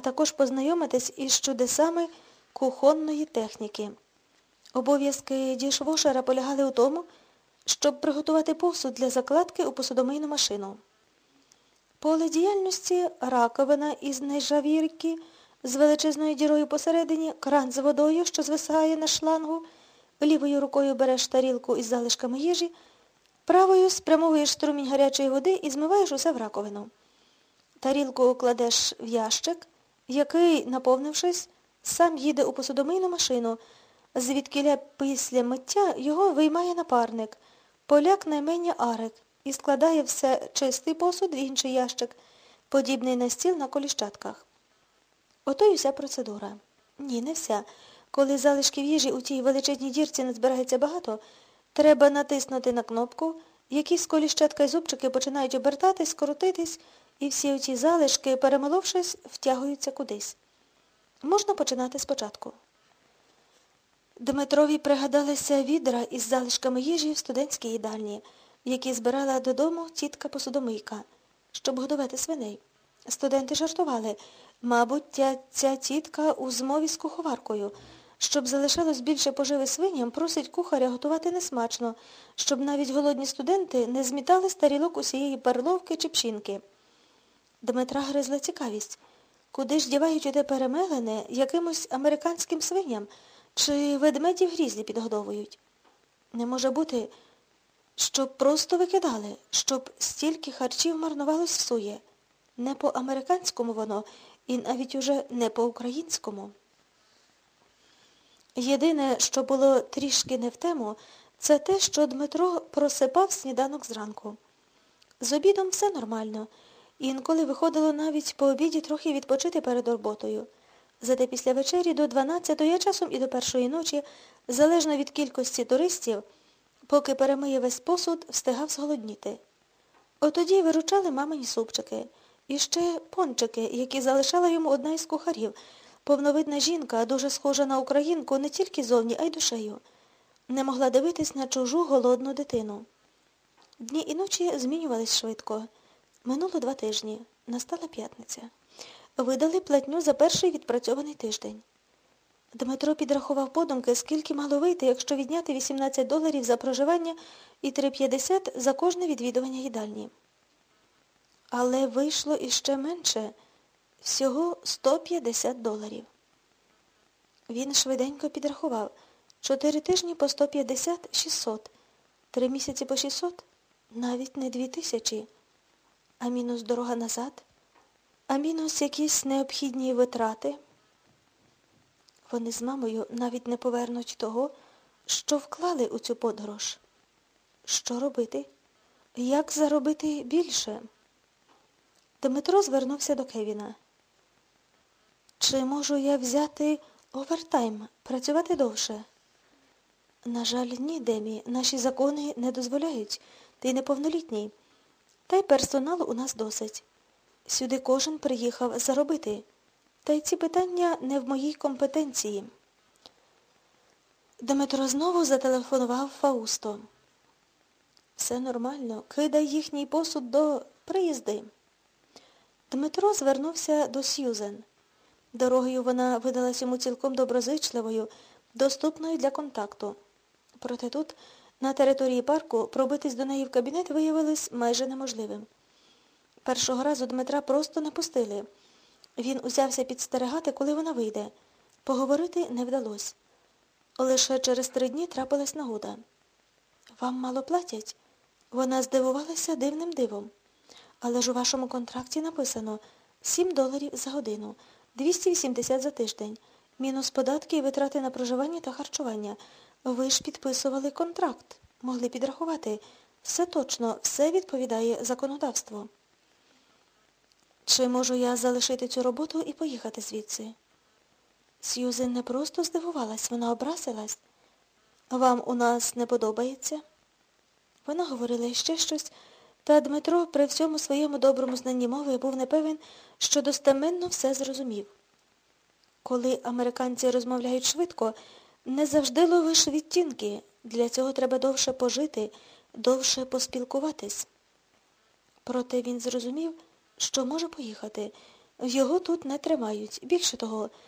а також познайомитись із чудесами кухонної техніки. Обов'язки дішвошера полягали у тому, щоб приготувати посуд для закладки у посудомийну машину. Поле діяльності раковина із нержавірки з величезною дірою посередині, кран з водою, що звисає на шлангу, лівою рукою береш тарілку із залишками їжі, правою спрямовуєш струмінь гарячої води і змиваєш усе в раковину. Тарілку кладеш в ящик, який, наповнившись, сам їде у посудомийну машину, звідкиля після миття його виймає напарник, поляк наймення Арик, і складає все чистий посуд в інший ящик, подібний на стіл на коліщатках. Ото й уся процедура. Ні, не вся. Коли залишків їжі у тій величезній дірці не збирається багато, треба натиснути на кнопку, якісь коліщатка й зубчики починають обертатись, скоротитись, і всі оці залишки, перемоловшись, втягуються кудись. Можна починати спочатку. Дмитрові пригадалися відра із залишками їжі в студентській їдальні, які збирала додому тітка посудомийка, щоб годувати свиней. Студенти жартували. Мабуть, ця, ця тітка у змові з куховаркою. Щоб залишалось більше поживи свиням, просить кухаря готувати несмачно, щоб навіть голодні студенти не змітали старілок усієї перловки чи пшінки. Дмитра гризла цікавість. Куди ж дівають оте перемелене якимось американським свиням, чи ведмедів грізлі підгодовують? Не може бути, щоб просто викидали, щоб стільки харчів марнувалось всує. Не по-американському воно, і навіть уже не по-українському. Єдине, що було трішки не в тему, це те, що Дмитро просипав сніданок зранку. З обідом все нормально. Інколи виходило навіть по обіді трохи відпочити перед роботою. Зате після вечері до 12-ї, а часом і до першої ночі, залежно від кількості туристів, поки перемиє весь посуд, встигав зголодніти. Отоді виручали мамині супчики. І ще пончики, які залишала йому одна із кухарів, повновидна жінка, дуже схожа на українку не тільки зовні, а й душею. Не могла дивитись на чужу голодну дитину. Дні і ночі змінювались швидко. Минуло два тижні. Настала п'ятниця. Видали платню за перший відпрацьований тиждень. Дмитро підрахував подумки, скільки мало вийти, якщо відняти 18 доларів за проживання і 3,50 за кожне відвідування їдальні. Але вийшло іще менше, всього 150 доларів. Він швиденько підрахував. Чотири тижні по 150 – 600. Три місяці по 600 – навіть не дві тисячі. А мінус дорога назад? А мінус якісь необхідні витрати? Вони з мамою навіть не повернуть того, що вклали у цю подорож. Що робити? Як заробити більше? Дмитро звернувся до Кевіна. Чи можу я взяти овертайм, працювати довше? На жаль, ні, Демі, наші закони не дозволяють. Ти неповнолітній. Та й персоналу у нас досить. Сюди кожен приїхав заробити. Та й ці питання не в моїй компетенції. Дмитро знову зателефонував Фаусто. Все нормально. Кидай їхній посуд до приїзди. Дмитро звернувся до Сьюзен. Дорогою вона видалась йому цілком доброзичливою, доступною для контакту. Проте тут, на території парку, пробитись до неї в кабінет виявилось майже неможливим. Першого разу Дмитра просто не пустили. Він узявся підстерегати, коли вона вийде. Поговорити не вдалося. Лише через три дні трапилась нагода. Вам мало платять? Вона здивувалася дивним дивом. Але ж у вашому контракті написано 7 доларів за годину, 280 за тиждень, мінус податки і витрати на проживання та харчування. Ви ж підписували контракт, могли підрахувати. Все точно, все відповідає законодавству. Чи можу я залишити цю роботу і поїхати звідси? Сьюзен не просто здивувалась, вона образилась. Вам у нас не подобається? Вона говорила ще щось. Та Дмитро при всьому своєму доброму знанні мови був непевен, що достеменно все зрозумів. Коли американці розмовляють швидко, не завжди ловиш відтінки. Для цього треба довше пожити, довше поспілкуватись. Проте він зрозумів, що може поїхати, Його тут не тримають. Більше того,